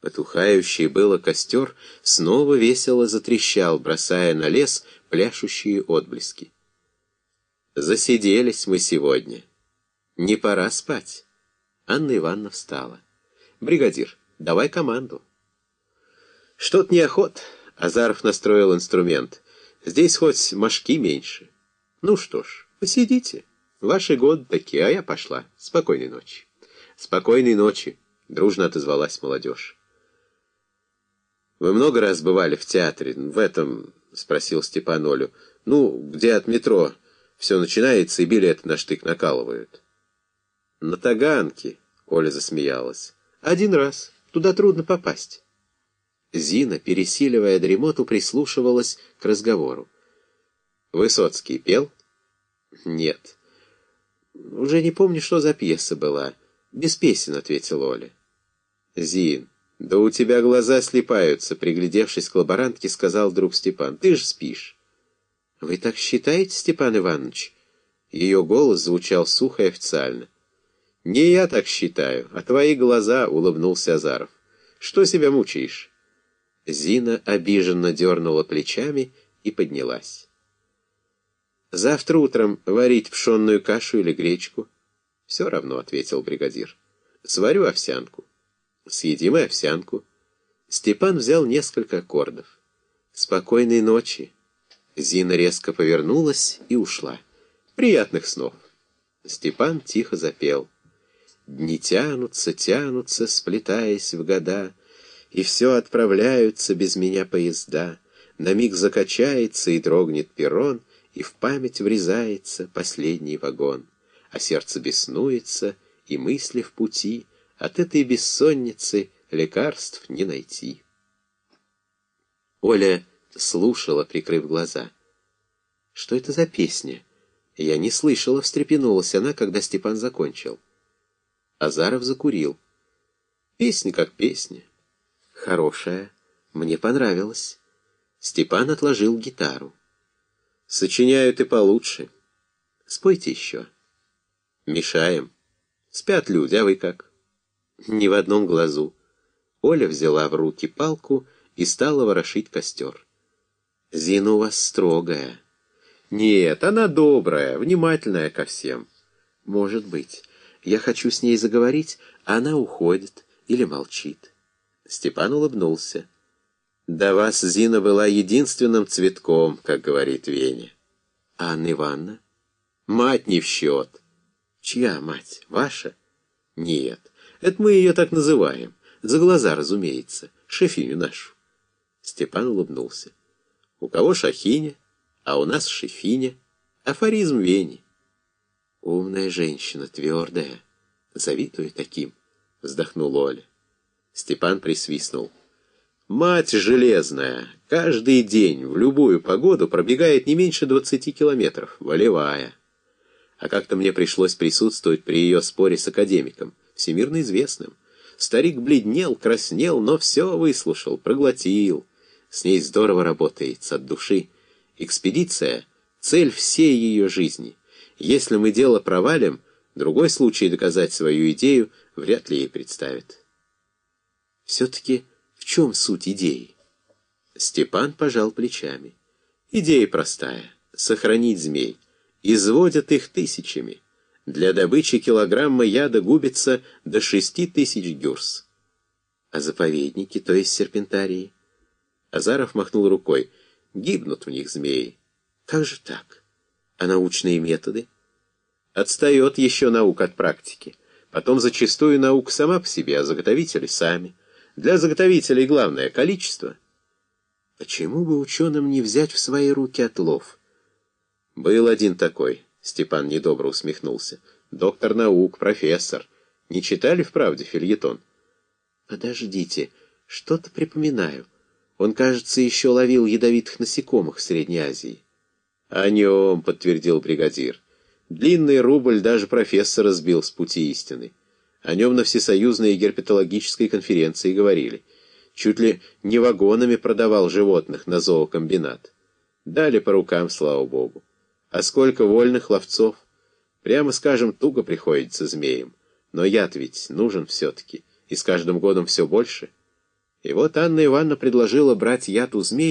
Потухающий было костер снова весело затрещал, бросая на лес пляшущие отблески. Засиделись мы сегодня. Не пора спать. Анна Ивановна встала. «Бригадир, давай команду». «Что-то неохот», — Азаров настроил инструмент. «Здесь хоть мошки меньше». «Ну что ж, посидите. Ваши годы такие, а я пошла. Спокойной ночи». «Спокойной ночи», — дружно отозвалась молодежь. «Вы много раз бывали в театре? В этом...» — спросил Степан Олю. «Ну, где от метро все начинается и билеты на штык накалывают». «На Таганке», — Оля засмеялась. «Один раз. Туда трудно попасть». Зина, пересиливая дремоту, прислушивалась к разговору. «Высоцкий пел?» «Нет». «Уже не помню, что за пьеса была». «Без песен», — ответил Оля. «Зин, да у тебя глаза слепаются», — приглядевшись к лаборантке, сказал вдруг Степан. «Ты же спишь». «Вы так считаете, Степан Иванович?» Ее голос звучал сухо и официально. «Не я так считаю, а твои глаза», — улыбнулся Азаров. «Что себя мучаешь?» Зина обиженно дернула плечами и поднялась. «Завтра утром варить пшенную кашу или гречку?» «Все равно», — ответил бригадир. «Сварю овсянку». «Съедим и овсянку». Степан взял несколько аккордов. «Спокойной ночи». Зина резко повернулась и ушла. «Приятных снов». Степан тихо запел. Дни тянутся, тянутся, сплетаясь в года, И все отправляются без меня поезда. На миг закачается и дрогнет перрон, И в память врезается последний вагон а сердце беснуется, и мысли в пути, от этой бессонницы лекарств не найти. Оля слушала, прикрыв глаза. «Что это за песня?» Я не слышала, встрепенулась она, когда Степан закончил. Азаров закурил. Песня как песня. Хорошая. Мне понравилась. Степан отложил гитару. Сочиняют и получше. Спойте еще. Мешаем. Спят люди, а вы как? Ни в одном глазу. Оля взяла в руки палку и стала ворошить костер. Зина у вас строгая. Нет, она добрая, внимательная ко всем. Может быть. Я хочу с ней заговорить, а она уходит или молчит. Степан улыбнулся. Да вас Зина была единственным цветком, как говорит Веня. А Анна Ивановна? Мать не в счет. Чья мать? Ваша? Нет, это мы ее так называем. За глаза, разумеется. Шефиню нашу. Степан улыбнулся. У кого шахиня, а у нас шефиня. Афоризм Вени. Умная женщина, твердая. Завидую таким, вздохнул Оля. Степан присвистнул. Мать железная, каждый день в любую погоду пробегает не меньше двадцати километров, волевая а как-то мне пришлось присутствовать при ее споре с академиком, всемирно известным. Старик бледнел, краснел, но все выслушал, проглотил. С ней здорово работается от души. Экспедиция — цель всей ее жизни. Если мы дело провалим, другой случай доказать свою идею вряд ли ей представит. Все-таки в чем суть идеи? Степан пожал плечами. Идея простая — сохранить змей — Изводят их тысячами. Для добычи килограмма яда губится до шести тысяч гюрс. А заповедники, то есть серпентарии? Азаров махнул рукой. Гибнут в них змеи. Как же так? А научные методы? Отстает еще наука от практики. Потом зачастую наука сама по себе, а заготовители сами. Для заготовителей главное — количество. Почему бы ученым не взять в свои руки отлов? «Был один такой», — Степан недобро усмехнулся. «Доктор наук, профессор. Не читали вправде фильетон?» «Подождите, что-то припоминаю. Он, кажется, еще ловил ядовитых насекомых в Средней Азии». «О нем», — подтвердил бригадир. «Длинный рубль даже профессора сбил с пути истины. О нем на Всесоюзной герпетологической конференции говорили. Чуть ли не вагонами продавал животных на зоокомбинат. Дали по рукам, слава богу. А сколько вольных ловцов? Прямо скажем, туго приходится змеям. Но яд ведь нужен все-таки, и с каждым годом все больше. И вот Анна Ивановна предложила брать яд у змей